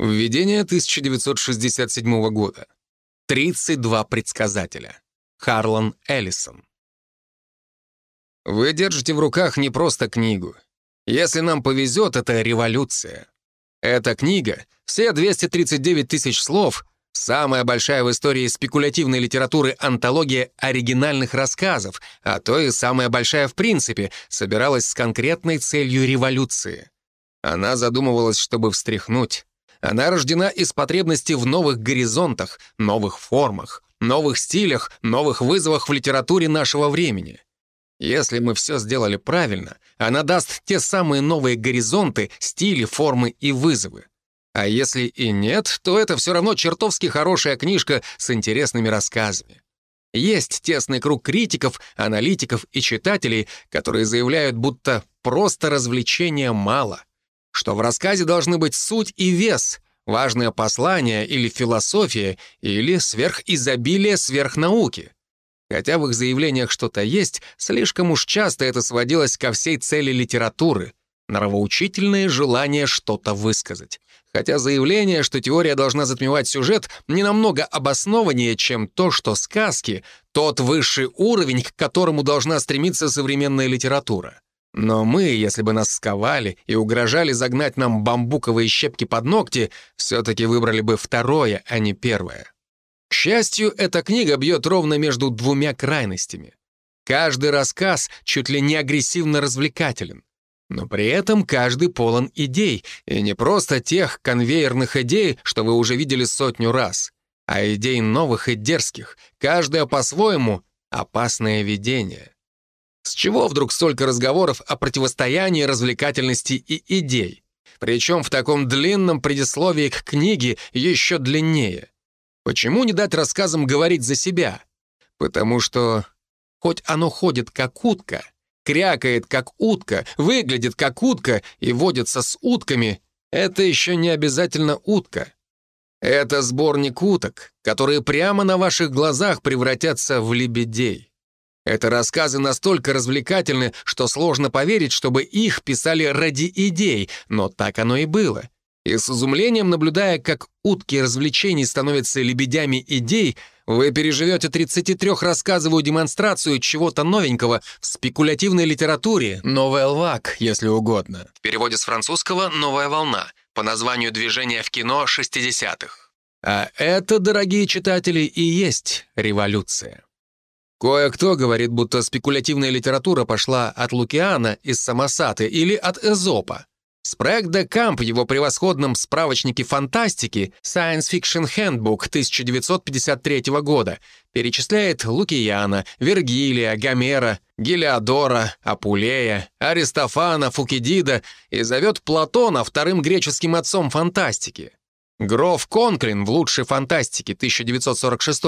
Введение 1967 года. 32 предсказателя. Харлан Эллисон. Вы держите в руках не просто книгу. Если нам повезет, это революция. Эта книга, все 239 тысяч слов, самая большая в истории спекулятивной литературы антология оригинальных рассказов, а то и самая большая в принципе, собиралась с конкретной целью революции. Она задумывалась, чтобы встряхнуть. Она рождена из потребности в новых горизонтах, новых формах, новых стилях, новых вызовах в литературе нашего времени. Если мы все сделали правильно, она даст те самые новые горизонты, стили, формы и вызовы. А если и нет, то это все равно чертовски хорошая книжка с интересными рассказами. Есть тесный круг критиков, аналитиков и читателей, которые заявляют, будто просто развлечения мало, что в рассказе должны быть суть и вес, важное послание или философия, или сверхизобилие сверхнауки. Хотя в их заявлениях что-то есть, слишком уж часто это сводилось ко всей цели литературы — нравоучительное желание что-то высказать. Хотя заявление, что теория должна затмевать сюжет, не намного обоснованнее, чем то, что сказки — тот высший уровень, к которому должна стремиться современная литература. Но мы, если бы нас сковали и угрожали загнать нам бамбуковые щепки под ногти, все-таки выбрали бы второе, а не первое. К счастью, эта книга бьет ровно между двумя крайностями. Каждый рассказ чуть ли не агрессивно развлекателен. Но при этом каждый полон идей, и не просто тех конвейерных идей, что вы уже видели сотню раз, а идей новых и дерзких, каждая по-своему опасное видение. С чего вдруг столько разговоров о противостоянии развлекательности и идей? Причем в таком длинном предисловии к книге еще длиннее. Почему не дать рассказам говорить за себя? Потому что хоть оно ходит как утка, крякает как утка, выглядит как утка и водится с утками, это еще не обязательно утка. Это сборник уток, которые прямо на ваших глазах превратятся в лебедей. Это рассказы настолько развлекательны, что сложно поверить, чтобы их писали ради идей, но так оно и было. И с изумлением, наблюдая, как утки развлечений становятся лебедями идей, вы переживете 33-рассказовую демонстрацию чего-то новенького в спекулятивной литературе, новая лвак, если угодно. В переводе с французского «новая волна», по названию движения в кино 60-х. А это, дорогие читатели, и есть революция. Кое-кто говорит, будто спекулятивная литература пошла от Лукиана из Самосаты или от Эзопа. Спрэг де Камп в его превосходном справочнике фантастики Science Fiction Handbook 1953 года перечисляет Лукияна, Вергилия, Гомера, Гелиодора, Апулея, Аристофана, Фукидида и зовет Платона вторым греческим отцом фантастики. Гроф Конклин в «Лучшей фантастике» 1946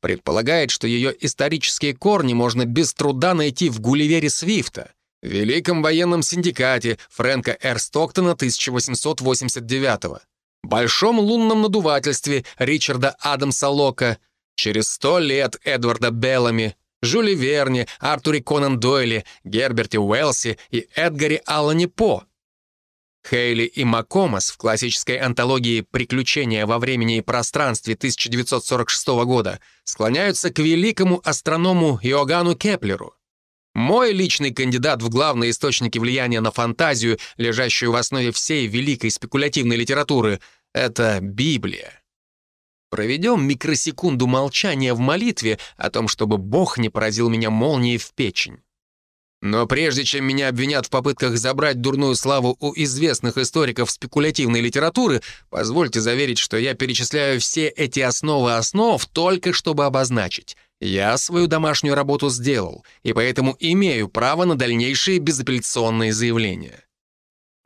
предполагает, что ее исторические корни можно без труда найти в Гулливере Свифта — Великом военном синдикате Фрэнка Р. Стоктона 1889 Большом лунном надувательстве Ричарда Адамса Лока, через сто лет Эдварда Беллами, Жюли Верни, Артуре Конан Дойле, Герберте Уэлси и Эдгаре Аллане По. Хейли и Макомас в классической антологии «Приключения во времени и пространстве» 1946 года склоняются к великому астроному Иоганну Кеплеру. Мой личный кандидат в главные источники влияния на фантазию, лежащую в основе всей великой спекулятивной литературы, — это Библия. Проведем микросекунду молчания в молитве о том, чтобы Бог не поразил меня молнией в печень. Но прежде чем меня обвинят в попытках забрать дурную славу у известных историков спекулятивной литературы, позвольте заверить, что я перечисляю все эти основы основ только чтобы обозначить — я свою домашнюю работу сделал, и поэтому имею право на дальнейшие безапелляционные заявления.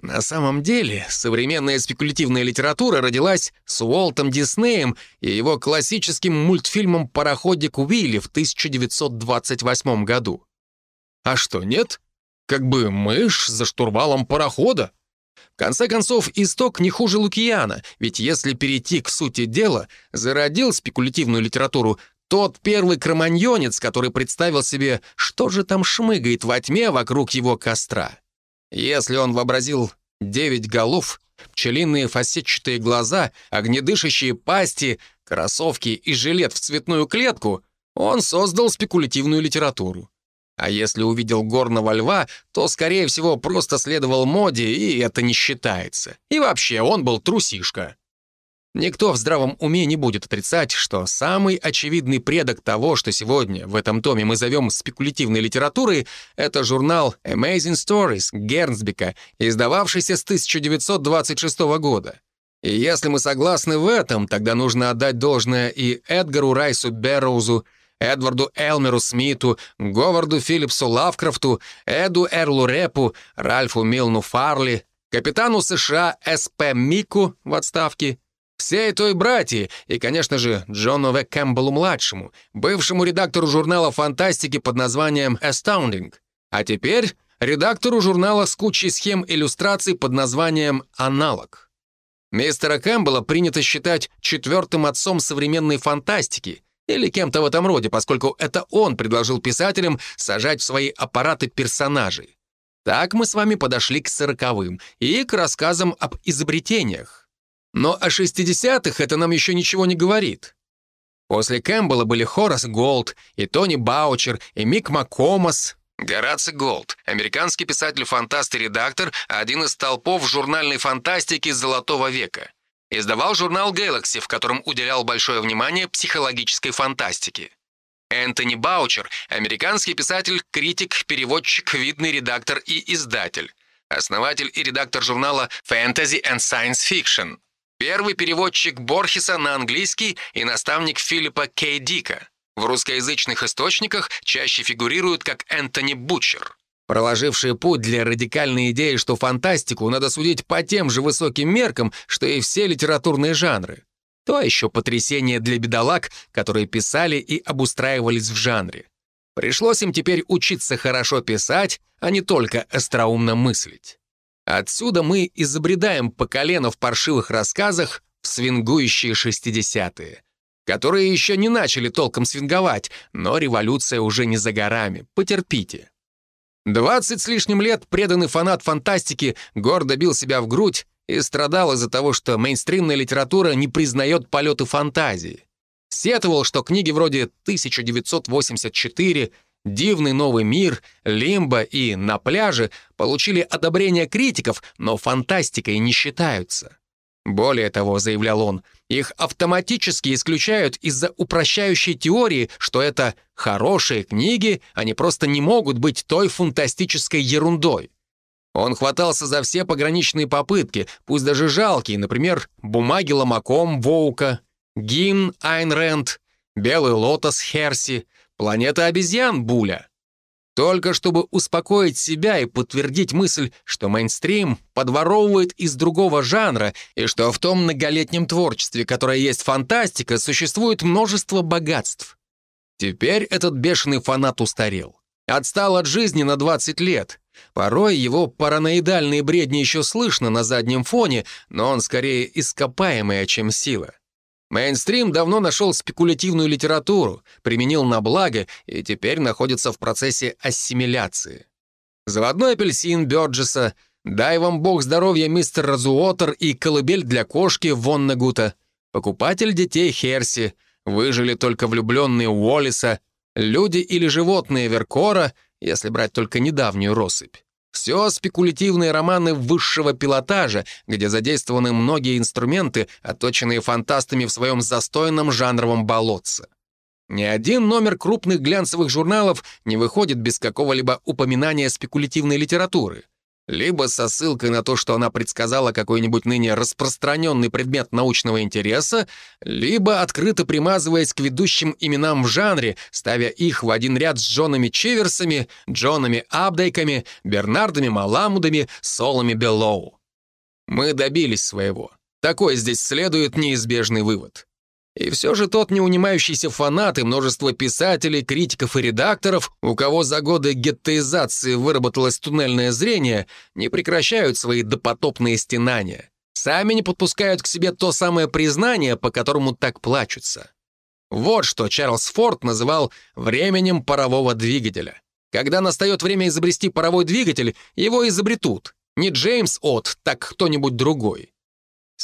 На самом деле, современная спекулятивная литература родилась с Уолтом Диснеем и его классическим мультфильмом «Пароходик Уилли» в 1928 году. А что, нет? Как бы мышь за штурвалом парохода. В конце концов, исток не хуже Лукияна, ведь если перейти к сути дела, зародил спекулятивную литературу тот первый кроманьонец, который представил себе, что же там шмыгает во тьме вокруг его костра. Если он вообразил девять голов, пчелиные фасетчатые глаза, огнедышащие пасти, кроссовки и жилет в цветную клетку, он создал спекулятивную литературу. А если увидел горного льва, то, скорее всего, просто следовал моде, и это не считается. И вообще, он был трусишка. Никто в здравом уме не будет отрицать, что самый очевидный предок того, что сегодня в этом томе мы зовем спекулятивной литературой, это журнал Amazing Stories Гернсбека, издававшийся с 1926 года. И если мы согласны в этом, тогда нужно отдать должное и Эдгару Райсу Берроузу, Эдварду Элмеру Смиту, Говарду Филлипсу Лавкрафту, Эду Эрлу Репу, Ральфу Милну Фарли, капитану США С.П. Мику в отставке, всей той братьи и, конечно же, Джону В. Кэмпбеллу-младшему, бывшему редактору журнала фантастики под названием «Astounding», а теперь редактору журнала с кучей схем иллюстраций под названием «Аналог». Мистера Кэмпбелла принято считать четвертым отцом современной фантастики или кем-то в этом роде, поскольку это он предложил писателям сажать в свои аппараты персонажей. Так мы с вами подошли к сороковым и к рассказам об изобретениях. Но о 60-х это нам еще ничего не говорит. После Кэмпбелла были Хорас Голд, и Тони Баучер, и Мик Маккомас. Хорас Голд, американский писатель-фантаст и редактор, один из столпов журнальной фантастики Золотого века. Издавал журнал Galaxy, в котором уделял большое внимание психологической фантастике. Энтони Баучер, американский писатель, критик, переводчик, видный редактор и издатель. Основатель и редактор журнала Fantasy and Science Fiction. Первый переводчик Борхеса на английский и наставник Филиппа Кей Дика. В русскоязычных источниках чаще фигурируют как Энтони Бутчер. Проложившие путь для радикальной идеи, что фантастику надо судить по тем же высоким меркам, что и все литературные жанры. То еще потрясение для бедолаг, которые писали и обустраивались в жанре. Пришлось им теперь учиться хорошо писать, а не только остроумно мыслить. Отсюда мы изобредаем по колено в паршивых рассказах в свингующие шестидесятые, которые еще не начали толком свинговать, но революция уже не за горами. Потерпите. Двадцать с лишним лет преданный фанат фантастики гордо бил себя в грудь и страдал из-за того, что мейнстримная литература не признает полеты фантазии. Сетовал, что книги вроде «1984», Дивный новый мир, Лимбо и На пляже получили одобрение критиков, но фантастикой не считаются. Более того, заявлял он, их автоматически исключают из-за упрощающей теории, что это хорошие книги, они просто не могут быть той фантастической ерундой. Он хватался за все пограничные попытки, пусть даже жалкие, например, «Бумаги ломаком» Воука, «Гимн» Айн Рэнд, «Белый лотос» Херси, Планета обезьян, Буля. Только чтобы успокоить себя и подтвердить мысль, что мейнстрим подворовывает из другого жанра и что в том многолетнем творчестве, которое есть фантастика, существует множество богатств. Теперь этот бешеный фанат устарел. Отстал от жизни на 20 лет. Порой его параноидальные бредни еще слышно на заднем фоне, но он скорее ископаемая, чем сила. Мейнстрим давно нашел спекулятивную литературу, применил на благо и теперь находится в процессе ассимиляции. Заводной апельсин Бёрджеса, дай вам бог здоровья мистер Разуотер и колыбель для кошки Вонна Гута, покупатель детей Херси, выжили только влюбленные Уоллиса, люди или животные Веркора, если брать только недавнюю россыпь. Все спекулятивные романы высшего пилотажа, где задействованы многие инструменты, отточенные фантастами в своем застойном жанровом болотце. Ни один номер крупных глянцевых журналов не выходит без какого-либо упоминания спекулятивной литературы либо со ссылкой на то, что она предсказала какой-нибудь ныне распространенный предмет научного интереса, либо открыто примазываясь к ведущим именам в жанре, ставя их в один ряд с Джонами Чиверсами, Джонами Абдейками, Бернардами Маламудами, Солами Беллоу. Мы добились своего. Такой здесь следует неизбежный вывод. И все же тот неунимающийся фанат и множество писателей, критиков и редакторов, у кого за годы геттоизации выработалось туннельное зрение, не прекращают свои допотопные стенания. Сами не подпускают к себе то самое признание, по которому так плачутся. Вот что Чарльз Форд называл «временем парового двигателя». Когда настает время изобрести паровой двигатель, его изобретут. Не Джеймс Отт, так кто-нибудь другой.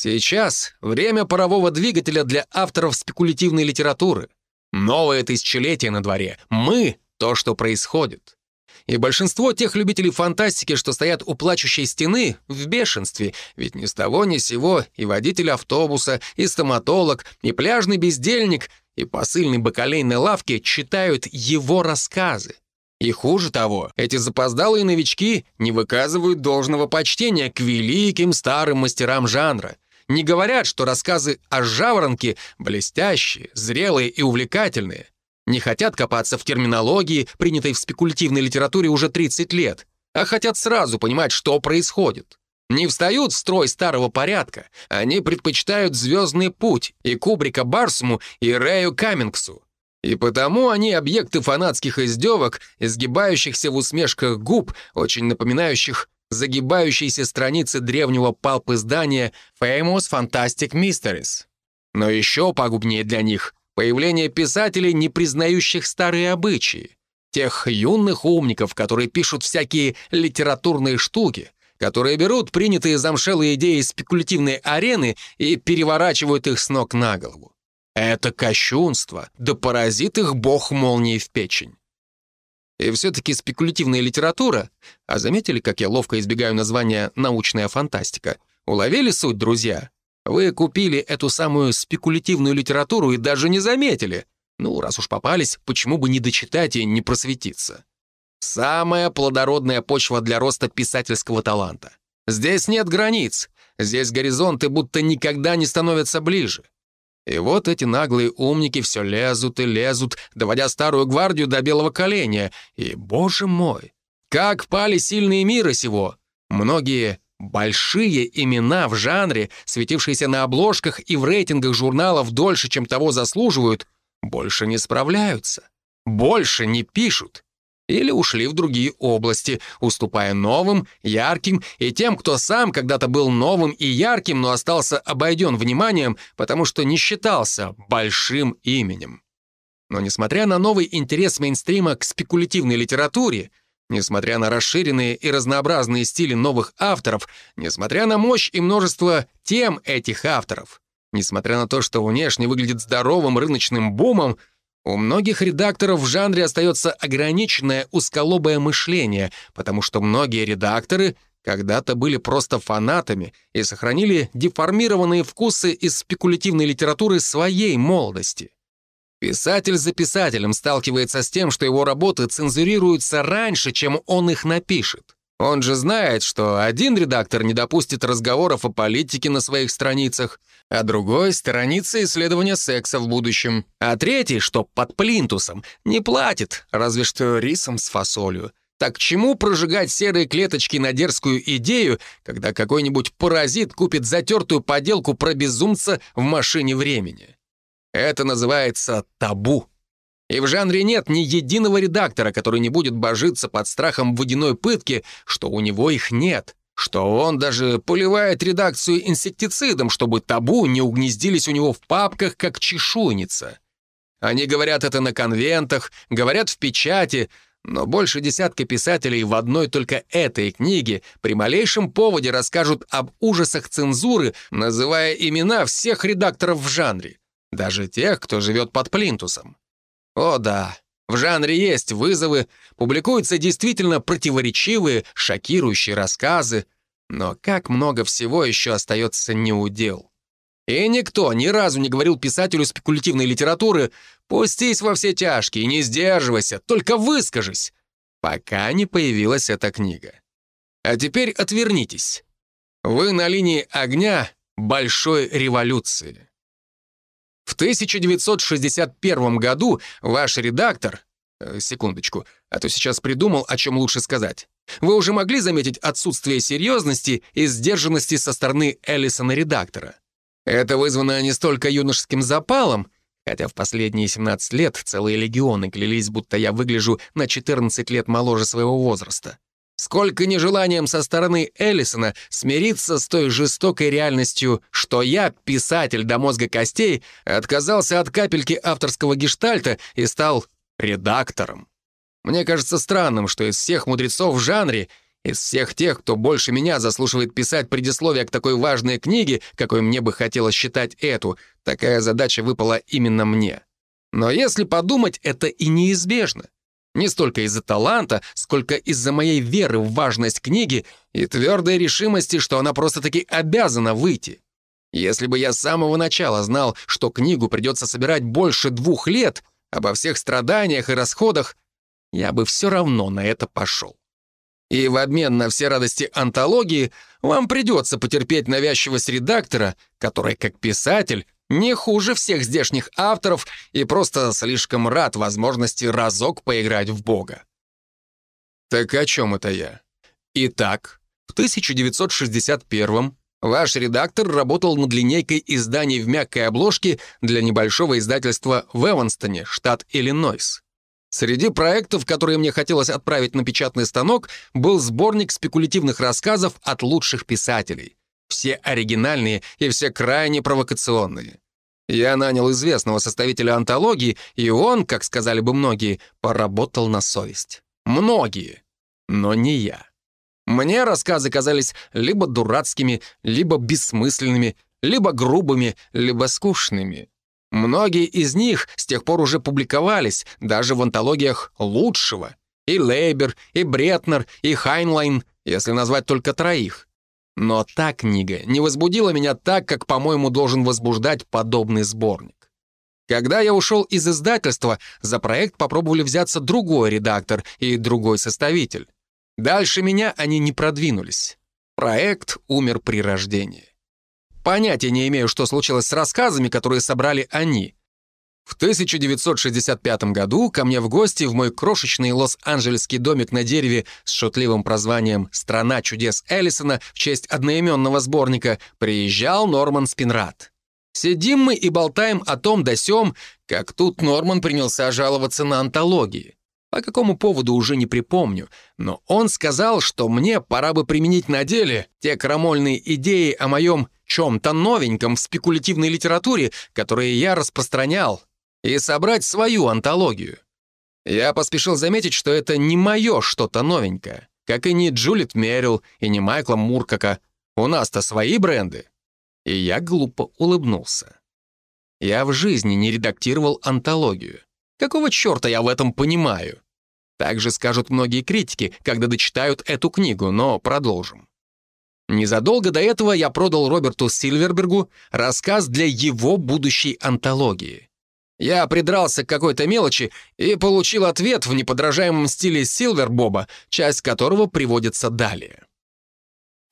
Сейчас время парового двигателя для авторов спекулятивной литературы. Новое тысячелетие на дворе. Мы — то, что происходит. И большинство тех любителей фантастики, что стоят у плачущей стены, в бешенстве, ведь ни с того ни сего и водитель автобуса, и стоматолог, и пляжный бездельник, и посыльный бакалей на лавке читают его рассказы. И хуже того, эти запоздалые новички не выказывают должного почтения к великим старым мастерам жанра. Не говорят, что рассказы о жаворонке блестящие, зрелые и увлекательные. Не хотят копаться в терминологии, принятой в спекулятивной литературе уже 30 лет, а хотят сразу понимать, что происходит. Не встают в строй старого порядка, они предпочитают «Звездный путь» и Кубрика Барсуму и Рэю Каммингсу. И потому они объекты фанатских издевок, изгибающихся в усмешках губ, очень напоминающих загибающиеся страницы древнего палп-издания Famous Fantastic Mysteries. Но еще пагубнее для них появление писателей, не признающих старые обычаи. Тех юных умников, которые пишут всякие литературные штуки, которые берут принятые замшелые идеи спекулятивной арены и переворачивают их с ног на голову. Это кощунство, да поразит их бог молнии в печень. И все-таки спекулятивная литература, а заметили, как я ловко избегаю названия «научная фантастика», уловили суть, друзья? Вы купили эту самую спекулятивную литературу и даже не заметили. Ну, раз уж попались, почему бы не дочитать и не просветиться? Самая плодородная почва для роста писательского таланта. Здесь нет границ. Здесь горизонты будто никогда не становятся ближе. И вот эти наглые умники все лезут и лезут, доводя старую гвардию до белого коленя. И, боже мой, как пали сильные мира сего! Многие большие имена в жанре, светившиеся на обложках и в рейтингах журналов дольше, чем того заслуживают, больше не справляются, больше не пишут или ушли в другие области, уступая новым, ярким и тем, кто сам когда-то был новым и ярким, но остался обойден вниманием, потому что не считался большим именем. Но несмотря на новый интерес мейнстрима к спекулятивной литературе, несмотря на расширенные и разнообразные стили новых авторов, несмотря на мощь и множество тем этих авторов, несмотря на то, что внешне выглядит здоровым рыночным бумом, у многих редакторов в жанре остается ограниченное узколобое мышление, потому что многие редакторы когда-то были просто фанатами и сохранили деформированные вкусы из спекулятивной литературы своей молодости. Писатель за писателем сталкивается с тем, что его работы цензурируются раньше, чем он их напишет. Он же знает, что один редактор не допустит разговоров о политике на своих страницах, а другой — сторонится исследования секса в будущем, а третий, что под плинтусом, не платит, разве что рисом с фасолью. Так чему прожигать серые клеточки на дерзкую идею, когда какой-нибудь паразит купит затертую поделку про безумца в машине времени? Это называется табу. И в жанре нет ни единого редактора, который не будет божиться под страхом водяной пытки, что у него их нет, что он даже поливает редакцию инсектицидом, чтобы табу не угнездились у него в папках, как чешуйница. Они говорят это на конвентах, говорят в печати, но больше десятка писателей в одной только этой книге при малейшем поводе расскажут об ужасах цензуры, называя имена всех редакторов в жанре, даже тех, кто живет под плинтусом. О да, в жанре есть вызовы, публикуются действительно противоречивые, шокирующие рассказы, но как много всего еще остается неудел. И никто ни разу не говорил писателю спекулятивной литературы «Пустись во все тяжкие, не сдерживайся, только выскажись», пока не появилась эта книга. А теперь отвернитесь. Вы на линии огня большой революции. В 1961 году ваш редактор... Э, секундочку, а то сейчас придумал, о чем лучше сказать. Вы уже могли заметить отсутствие серьезности и сдержанности со стороны Эллисона-редактора. Это вызвано не столько юношеским запалом, хотя в последние 17 лет целые легионы клялись, будто я выгляжу на 14 лет моложе своего возраста сколько нежеланием со стороны Эллисона смириться с той жестокой реальностью, что я, писатель до мозга костей, отказался от капельки авторского гештальта и стал редактором. Мне кажется странным, что из всех мудрецов в жанре Из всех тех, кто больше меня заслуживает писать предисловие к такой важной книге, какой мне бы хотелось считать эту, такая задача выпала именно мне. Но если подумать, это и неизбежно. Не столько из-за таланта, сколько из-за моей веры в важность книги и твердой решимости, что она просто-таки обязана выйти. Если бы я с самого начала знал, что книгу придется собирать больше двух лет, обо всех страданиях и расходах, я бы все равно на это пошел. И в обмен на все радости антологии вам придется потерпеть навязчивость редактора, который, как писатель, не хуже всех здешних авторов и просто слишком рад возможности разок поиграть в Бога. Так о чем это я? Итак, в 1961 ваш редактор работал над линейкой изданий в мягкой обложке для небольшого издательства в Эванстоне, штат Иллинойс. Среди проектов, которые мне хотелось отправить на печатный станок, был сборник спекулятивных рассказов от лучших писателей. Все оригинальные и все крайне провокационные. Я нанял известного составителя антологии, и он, как сказали бы многие, поработал на совесть. Многие, но не я. Мне рассказы казались либо дурацкими, либо бессмысленными, либо грубыми, либо скучными. Многие из них с тех пор уже публиковались, даже в антологиях лучшего. И Лейбер, и Бретнер, и Хайнлайн, если назвать только троих. Но та книга не возбудила меня так, как, по-моему, должен возбуждать подобный сборник. Когда я ушел из издательства, за проект попробовали взяться другой редактор и другой составитель. Дальше меня они не продвинулись. Проект умер при рождении. Понятия не имею, что случилось с рассказами, которые собрали они. В 1965 году ко мне в гости в мой крошечный лос-анджелесский домик на дереве с шутливым прозванием «Страна чудес Эллисона» в честь одноименного сборника приезжал Норман Спинрад. Сидим мы и болтаем о том да сём, как тут Норман принялся жаловаться на антологии. По какому поводу уже не припомню, но он сказал, что мне пора бы применить на деле те крамольные идеи о моем чем-то новеньком в спекулятивной литературе, которые я распространял, и собрать свою антологию. Я поспешил заметить, что это не мое что-то новенькое, как и не Джулит Мерил и не Майкла Муркака. У нас-то свои бренды. И я глупо улыбнулся. Я в жизни не редактировал антологию. Какого черта я в этом понимаю? Так же скажут многие критики, когда дочитают эту книгу, но продолжим. Незадолго до этого я продал Роберту Сильвербергу рассказ для его будущей антологии. Я придрался к какой-то мелочи и получил ответ в неподражаемом стиле Силвербоба, часть которого приводится далее.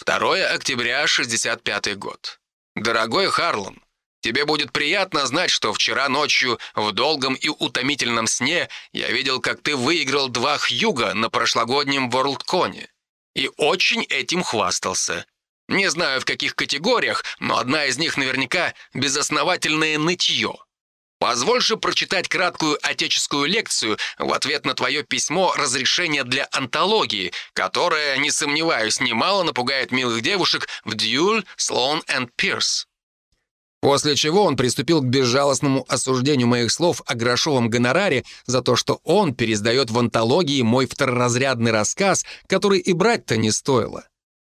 2 октября 65 год. Дорогой Харлан, тебе будет приятно знать, что вчера ночью в долгом и утомительном сне я видел, как ты выиграл два Хьюга на прошлогоднем WorldCon и очень этим хвастался. Не знаю, в каких категориях, но одна из них наверняка безосновательное нытье. Позволь же прочитать краткую отеческую лекцию в ответ на твое письмо разрешения для антологии, которое, не сомневаюсь, немало напугает милых девушек в Дьюль, Слоун и Пирс. После чего он приступил к безжалостному осуждению моих слов о грошовом гонораре за то, что он пересдает в антологии мой второразрядный рассказ, который и брать-то не стоило.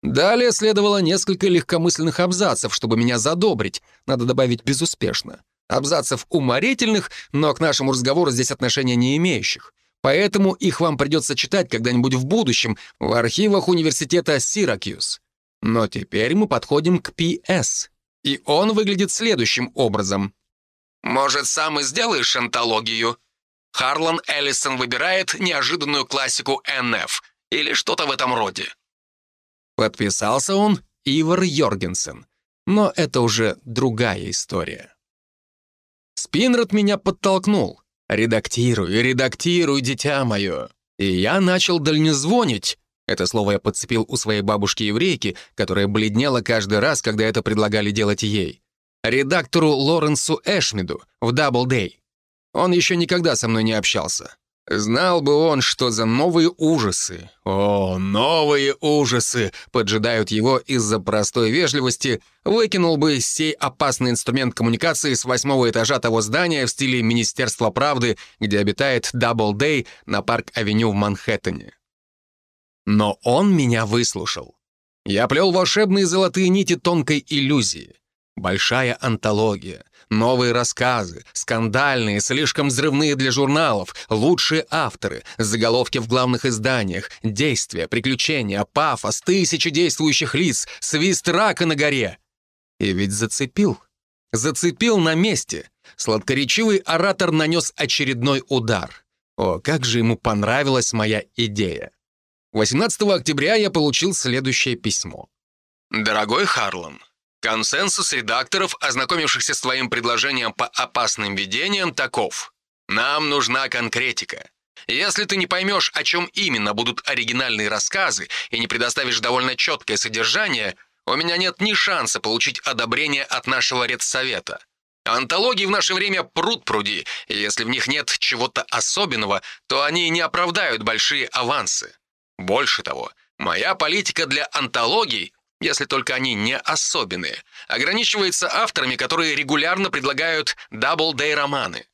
Далее следовало несколько легкомысленных абзацев, чтобы меня задобрить, надо добавить безуспешно. Абзацев уморительных, но к нашему разговору здесь отношения не имеющих. Поэтому их вам придется читать когда-нибудь в будущем в архивах университета Сиракьюз. Но теперь мы подходим к П.С. И он выглядит следующим образом. «Может, сам и сделаешь антологию?» Харлан Эллисон выбирает неожиданную классику НФ или что-то в этом роде. Подписался он Ивар Йоргенсен. Но это уже другая история. Спинрод меня подтолкнул. «Редактируй, редактируй, дитя мое». И я начал дальнезвонить, это слово я подцепил у своей бабушки-еврейки, которая бледнела каждый раз, когда это предлагали делать ей. Редактору Лоренсу Эшмиду в Double Day. Он еще никогда со мной не общался. Знал бы он, что за новые ужасы, о, новые ужасы, поджидают его из-за простой вежливости, выкинул бы сей опасный инструмент коммуникации с восьмого этажа того здания в стиле Министерства правды, где обитает Double Day на Парк-авеню в Манхэттене. Но он меня выслушал. Я плел волшебные золотые нити тонкой иллюзии. Большая антология, новые рассказы, скандальные, слишком взрывные для журналов, лучшие авторы, заголовки в главных изданиях, действия, приключения, пафос, тысячи действующих лиц, свист рака на горе. И ведь зацепил. Зацепил на месте. Сладкоречивый оратор нанес очередной удар. О, как же ему понравилась моя идея. 18 октября я получил следующее письмо. «Дорогой Харлан, консенсус редакторов, ознакомившихся с твоим предложением по опасным видениям, таков. Нам нужна конкретика. Если ты не поймешь, о чем именно будут оригинальные рассказы и не предоставишь довольно четкое содержание, у меня нет ни шанса получить одобрение от нашего редсовета. Антологии в наше время пруд пруди, и если в них нет чего-то особенного, то они не оправдают большие авансы. Больше того, моя политика для антологий, если только они не особенные, ограничивается авторами, которые регулярно предлагают Doubleday -романы.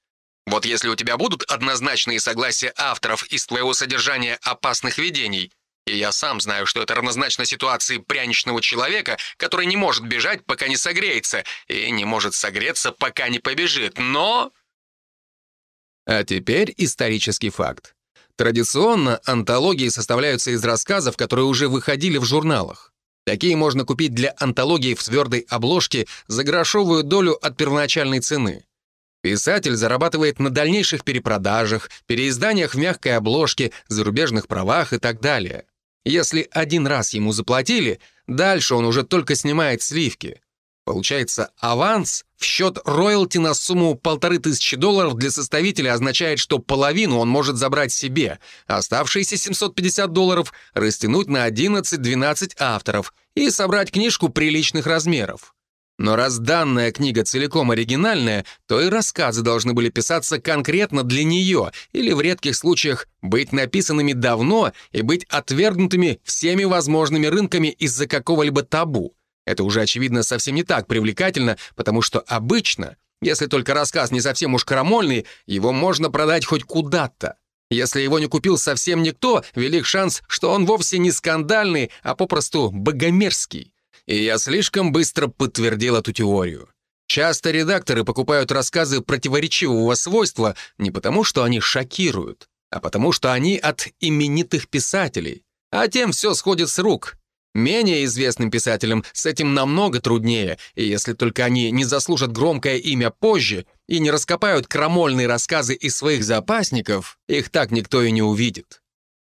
Вот если у тебя будут однозначные согласия авторов из твоего содержания опасных видений, и я сам знаю, что это равнозначно ситуации пряничного человека, который не может бежать, пока не согреется, и не может согреться, пока не побежит, но... А теперь исторический факт. Традиционно антологии составляются из рассказов, которые уже выходили в журналах. Такие можно купить для антологии в твердой обложке за грошовую долю от первоначальной цены. Писатель зарабатывает на дальнейших перепродажах, переизданиях в мягкой обложке, зарубежных правах и так далее. Если один раз ему заплатили, дальше он уже только снимает сливки. Получается, аванс в счет роялти на сумму полторы тысячи долларов для составителя означает, что половину он может забрать себе, а оставшиеся 750 долларов растянуть на 11-12 авторов и собрать книжку приличных размеров. Но раз данная книга целиком оригинальная, то и рассказы должны были писаться конкретно для нее или в редких случаях быть написанными давно и быть отвергнутыми всеми возможными рынками из-за какого-либо табу. Это уже, очевидно, совсем не так привлекательно, потому что обычно, если только рассказ не совсем уж крамольный, его можно продать хоть куда-то. Если его не купил совсем никто, велик шанс, что он вовсе не скандальный, а попросту богомерзкий. И я слишком быстро подтвердил эту теорию. Часто редакторы покупают рассказы противоречивого свойства не потому, что они шокируют, а потому, что они от именитых писателей. А тем все сходит с рук. Менее известным писателям с этим намного труднее, и если только они не заслужат громкое имя позже и не раскопают крамольные рассказы из своих запасников, их так никто и не увидит.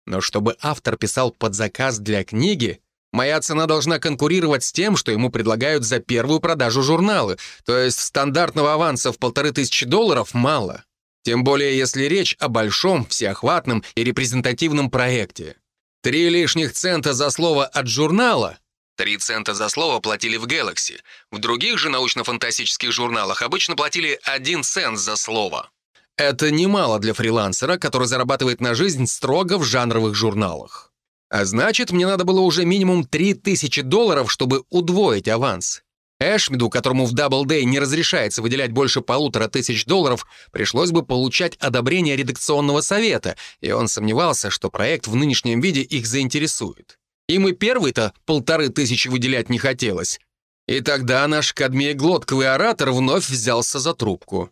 Но чтобы автор писал под заказ для книги, Моя цена должна конкурировать с тем, что ему предлагают за первую продажу журнала, то есть стандартного аванса в полторы тысячи долларов мало. Тем более, если речь о большом, всеохватном и репрезентативном проекте. Три лишних цента за слово от журнала Три цента за слово платили в Galaxy. В других же научно-фантастических журналах обычно платили один цент за слово. Это немало для фрилансера, который зарабатывает на жизнь строго в жанровых журналах. А значит, мне надо было уже минимум 3000 долларов, чтобы удвоить аванс. Эшмиду, которому в Double Day не разрешается выделять больше полутора тысяч долларов, пришлось бы получать одобрение редакционного совета, и он сомневался, что проект в нынешнем виде их заинтересует. Им и первый-то полторы тысячи выделять не хотелось. И тогда наш кадмиеглотковый оратор вновь взялся за трубку.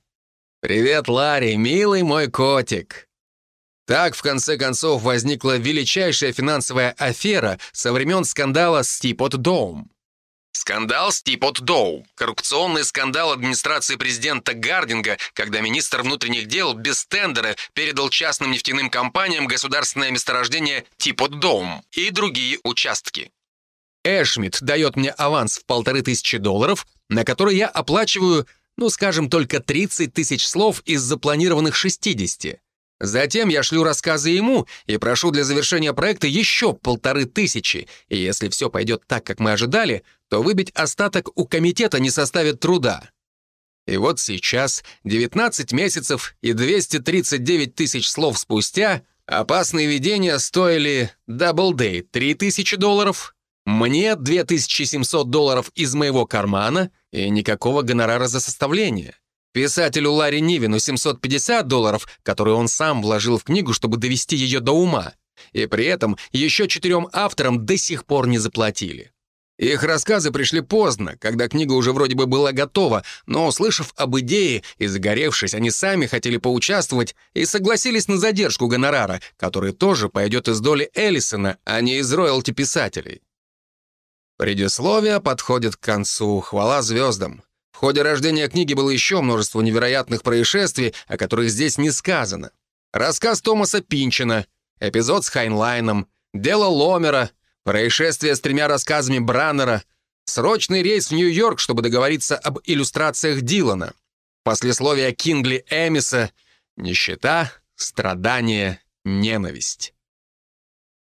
«Привет, Ларри, милый мой котик!» Так, в конце концов, возникла величайшая финансовая афера со времен скандала Стипот Доум. Скандал Стипот Доу. Коррупционный скандал администрации президента Гардинга, когда министр внутренних дел без тендера передал частным нефтяным компаниям государственное месторождение Типот Доум и другие участки. Эшмидт дает мне аванс в полторы тысячи долларов, на который я оплачиваю, ну, скажем, только 30 тысяч слов из запланированных 60. Затем я шлю рассказы ему и прошу для завершения проекта еще полторы тысячи, и если все пойдет так, как мы ожидали, то выбить остаток у комитета не составит труда. И вот сейчас, 19 месяцев и 239 тысяч слов спустя, опасные видения стоили Double Day 3000 долларов, мне 2700 долларов из моего кармана и никакого гонорара за составление. Писателю Ларри Нивину 750 долларов, которые он сам вложил в книгу, чтобы довести ее до ума. И при этом еще четырем авторам до сих пор не заплатили. Их рассказы пришли поздно, когда книга уже вроде бы была готова, но, услышав об идее и загоревшись, они сами хотели поучаствовать и согласились на задержку гонорара, который тоже пойдет из доли Эллисона, а не из роялти писателей. Предисловие подходит к концу, хвала звездам. В ходе рождения книги было еще множество невероятных происшествий, о которых здесь не сказано. Рассказ Томаса Пинчина, эпизод с Хайнлайном, дело Ломера, происшествие с тремя рассказами Браннера, срочный рейс в Нью-Йорк, чтобы договориться об иллюстрациях Дилана, послесловие Кингли Эмиса, нищета, страдание, ненависть.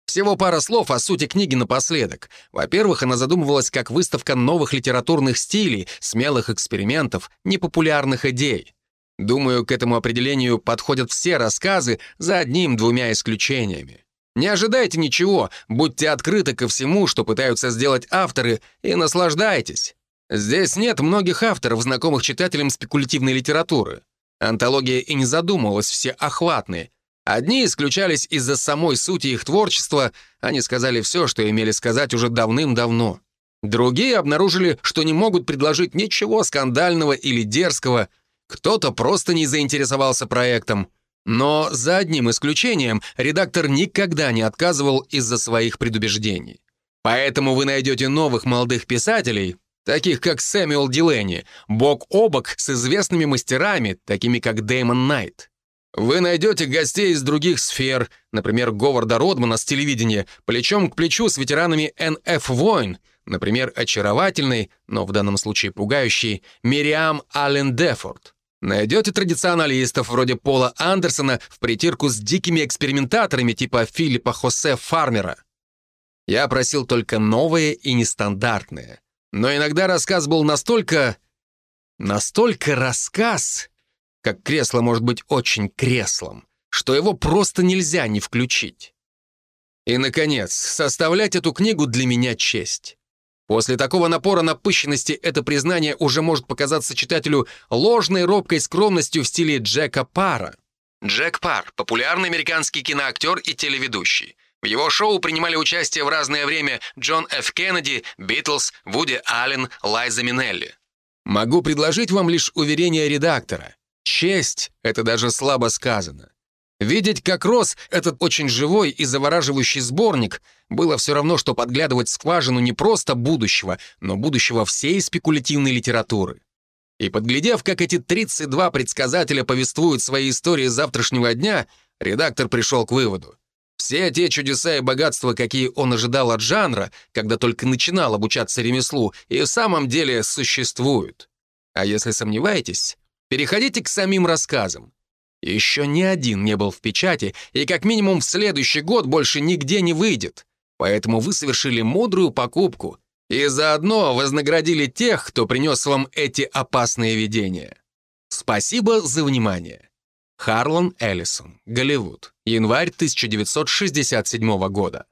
Всего пара слов о сути книги напоследок. Во-первых, она задумывалась как выставка новых литературных стилей, смелых экспериментов, непопулярных идей. Думаю, к этому определению подходят все рассказы за одним-двумя исключениями. Не ожидайте ничего, будьте открыты ко всему, что пытаются сделать авторы, и наслаждайтесь. Здесь нет многих авторов, знакомых читателям спекулятивной литературы. Антология и не задумывалась всеохватной. Одни исключались из-за самой сути их творчества, они сказали все, что имели сказать уже давным-давно. Другие обнаружили, что не могут предложить ничего скандального или дерзкого, кто-то просто не заинтересовался проектом. Но за одним исключением редактор никогда не отказывал из-за своих предубеждений. Поэтому вы найдете новых молодых писателей, таких как Сэмюэл Дилени, бок о бок с известными мастерами, такими как Дэймон Найт. Вы найдете гостей из других сфер, например, Говарда Родмана с телевидения, плечом к плечу с ветеранами НФ «Войн», например, очаровательной, но в данном случае пугающей, Мириам Аллен Дефорд. Найдете традиционалистов вроде Пола Андерсона в притирку с дикими экспериментаторами типа Филиппа Хосе Фармера. Я просил только новое и нестандартное. Но иногда рассказ был настолько... Настолько рассказ, как кресло может быть очень креслом, что его просто нельзя не включить. И, наконец, составлять эту книгу для меня честь. После такого напора напыщенности это признание уже может показаться читателю ложной робкой скромностью в стиле Джека Пара. Джек Пар — популярный американский киноактер и телеведущий. В его шоу принимали участие в разное время Джон Ф. Кеннеди, Битлз, Вуди Аллен, Лайза Минелли. Могу предложить вам лишь уверение редактора. Честь — это даже слабо сказано. Видеть, как рос этот очень живой и завораживающий сборник, было все равно, что подглядывать скважину не просто будущего, но будущего всей спекулятивной литературы. И подглядев, как эти 32 предсказателя повествуют свои истории завтрашнего дня, редактор пришел к выводу. Все те чудеса и богатства, какие он ожидал от жанра, когда только начинал обучаться ремеслу, и в самом деле существуют. А если сомневаетесь, переходите к самим рассказам. Еще ни один не был в печати, и как минимум в следующий год больше нигде не выйдет. Поэтому вы совершили мудрую покупку и заодно вознаградили тех, кто принес вам эти опасные видения. Спасибо за внимание. Харлан Эллисон, Голливуд, январь 1967 года.